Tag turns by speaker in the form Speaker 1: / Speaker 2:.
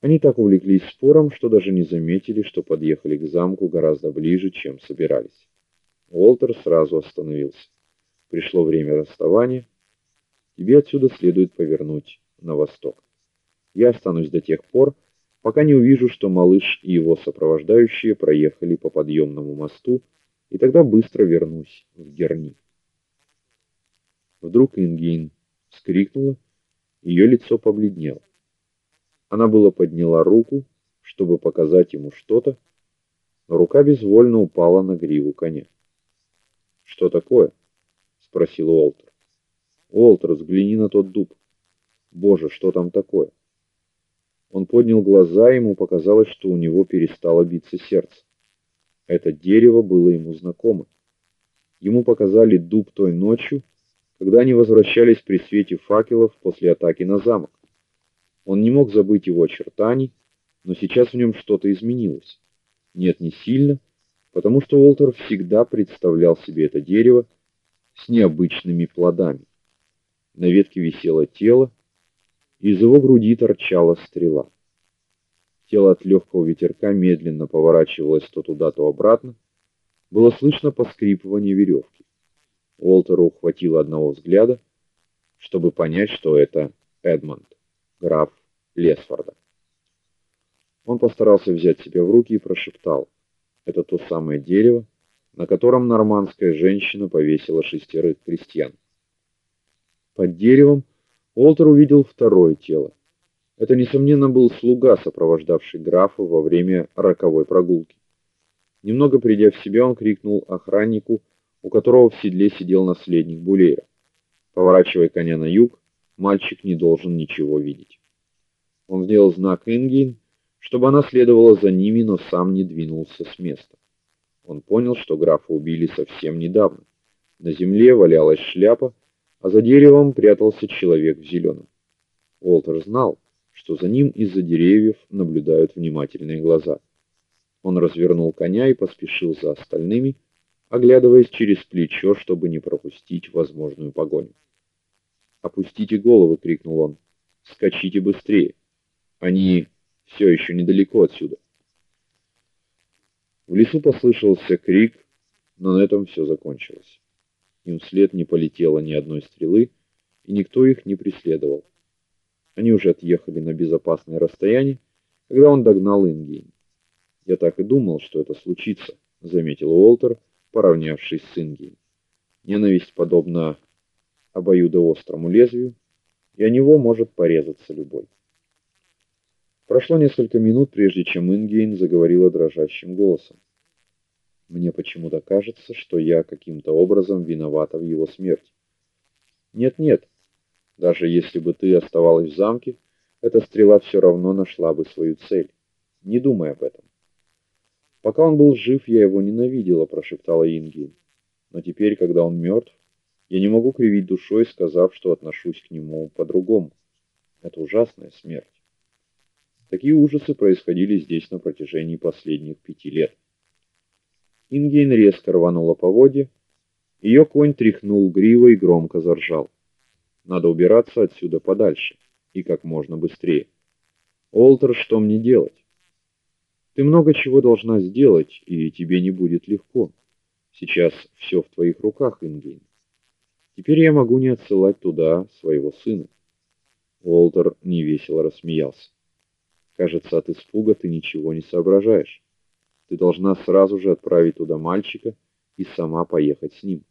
Speaker 1: Они так увлеклись спором, что даже не заметили, что подъехали к замку гораздо ближе, чем собирались. Уолтер сразу остановился. Пришло время расставания. Тебе отсюда следует повернуть на восток. Я останусь до тех пор, пока не увижу, что малыш и его сопровождающие проехали по подъемному мосту, и тогда быстро вернусь в Герни. Вдруг Ингейн вскрикнула, ее лицо побледнело. Она было подняла руку, чтобы показать ему что-то, но рука безвольно упала на гриву коня. Что такое? спросил Уолтер. Уолтер, взгляни на тот дуб. Боже, что там такое? Он поднял глаза, ему показалось, что у него перестало биться сердце. Это дерево было ему знакомо. Ему показали дуб той ночью, когда они возвращались при свете факелов после атаки на замок. Он не мог забыть его очертаний, но сейчас в нем что-то изменилось. Нет, не сильно, потому что Уолтер всегда представлял себе это дерево с необычными плодами. На ветке висело тело, из его груди торчала стрела. Тело от легкого ветерка медленно поворачивалось то туда, то обратно. Было слышно поскрипывание веревки. Уолтеру хватило одного взгляда, чтобы понять, что это Эдмонд, граф Лесфорда. Он постарался взять себя в руки и прошептал: "Это то самое дерево, на котором нормандская женщина повесила шестерых крестьян". Под деревом Уолтер увидел второе тело. Это несомненно был слуга, сопровождавший графа во время роковой прогулки. Немного придя в себя, он крикнул охраннику, у которого в седле сидел наследник Булея: "Поворачивай коня на юг, мальчик не должен ничего видеть". Он сделал знак Ингейн, чтобы она следовала за ними, но сам не двинулся с места. Он понял, что графа убили совсем недавно. На земле валялась шляпа, а за деревом прятался человек в зеленом. Уолтер знал, что за ним из-за деревьев наблюдают внимательные глаза. Он развернул коня и поспешил за остальными, оглядываясь через плечо, чтобы не пропустить возможную погоню. "Опустите головы", крикнул он. "Скачите быстрее!" Они все еще недалеко отсюда. В лесу послышался крик, но на этом все закончилось. Им вслед не полетело ни одной стрелы, и никто их не преследовал. Они уже отъехали на безопасное расстояние, когда он догнал Ингейн. Я так и думал, что это случится, заметил Уолтер, поравнявшись с Ингейн. Ненависть подобна обоюдоострому лезвию, и о него может порезаться любой. Прошло несколько минут, прежде чем Ингейн заговорила дрожащим голосом. Мне почему-то кажется, что я каким-то образом виновата в его смерти. Нет, нет. Даже если бы ты оставалась в замке, эта стрела все равно нашла бы свою цель. Не думай об этом. Пока он был жив, я его ненавидела, прошептала Ингейн. Но теперь, когда он мертв, я не могу кривить душой, сказав, что отношусь к нему по-другому. Это ужасная смерть. Такие ужасы происходили здесь на протяжении последних пяти лет. Ингейн резко рванула поводья, ее конь тряхнул гривой и громко заржал. Надо убираться отсюда подальше и как можно быстрее. Олтер, что мне делать? Ты много чего должна сделать, и тебе не будет легко. Сейчас все в твоих руках, Ингейн. Теперь я могу не отсылать туда своего сына. Олтер невесело рассмеялся. Кажется, от испуга ты ничего не соображаешь. Ты должна сразу же отправить туда мальчика и сама поехать с ним.